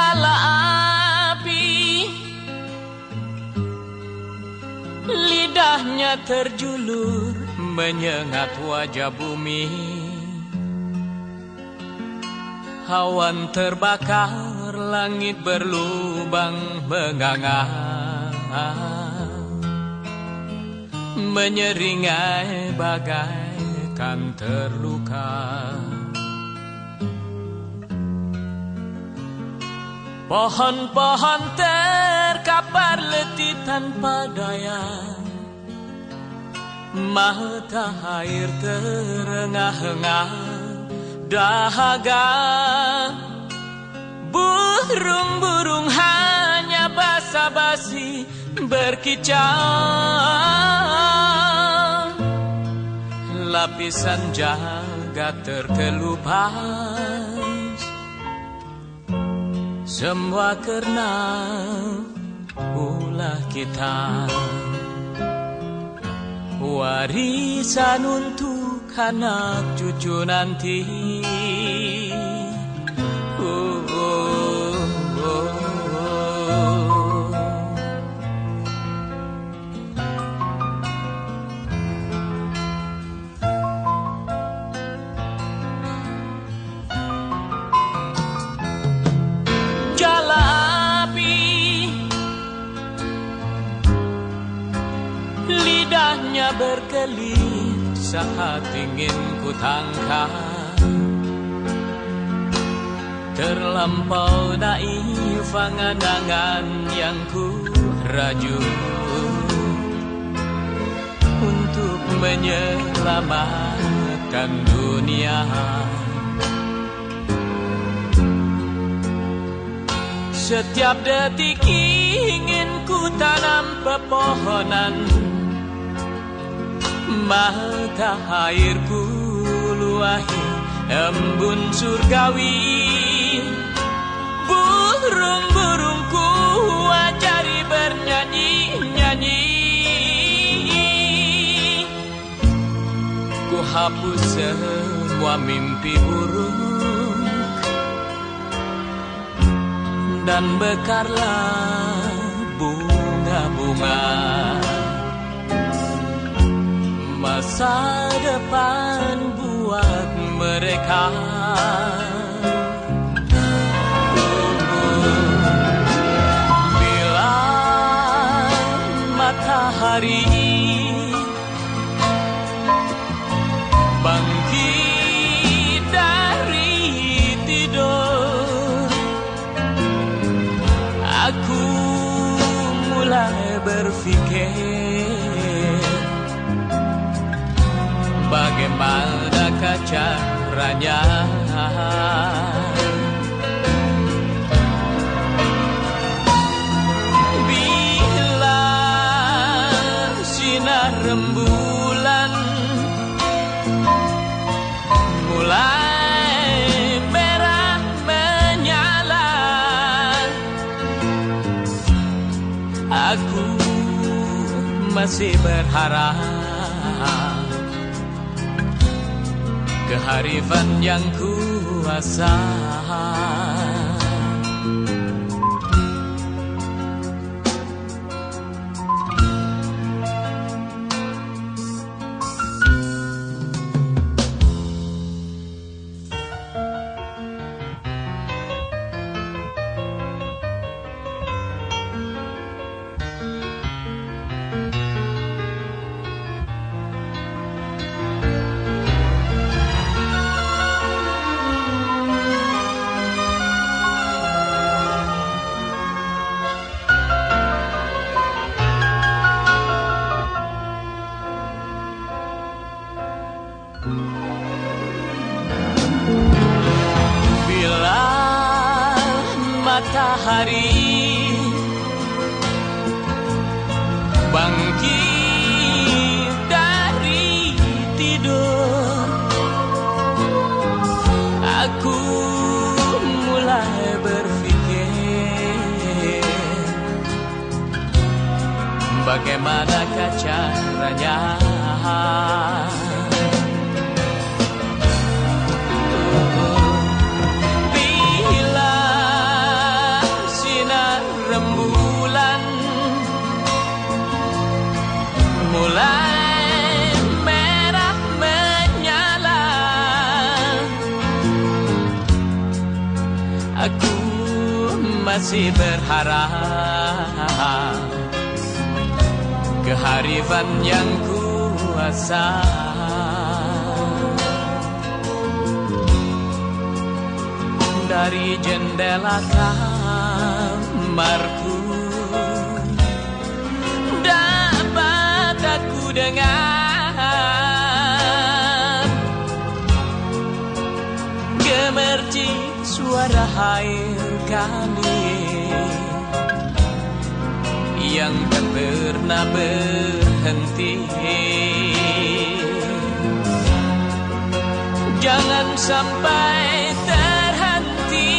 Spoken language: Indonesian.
nyala api. Lidahnya terjulur menyengat wajah bumi. Hawan terbakar langit berlubang menganga. Menyeringai bagaikan terluka. Pohon-pohon terkapar letih tanpa daya. Mata air terengah-engah dahaga. Burung-burung hanya basa-basi berkicau. Lapisan jagat terkelupas Semua karena ulah kita. Warisan untuk anak cucu nanti Berkelip saat ingin ku tangkap. Terlampau naif angan-angan yang ku raju. Untuk menyelamatkan dunia. Setiap detik ingin ku tanam pepohonan Maka airku luahi embun surgawi. Burung-burungku ajari bernyanyi-nyanyi Ku hapus semua mimpi buruk Dan bekarlah bunga-bunga Masa depan buat mereka. Bila matahari bangkit dari tidur Aku mulai berpikir Bagaimana caranya Bila sinar rembulan mulai merah menyala. Aku masih berharap Keharifan yang kuasa matahari. Bangkit dari tidur. Aku mulai berpikir Bagaimana caranya masih berharap Keharifan yang kuasa. Dari jendela kamarku Dapat aku dengar. Gemercik suara air kali Yang tak pernah berhenti. Jangan sampai terhenti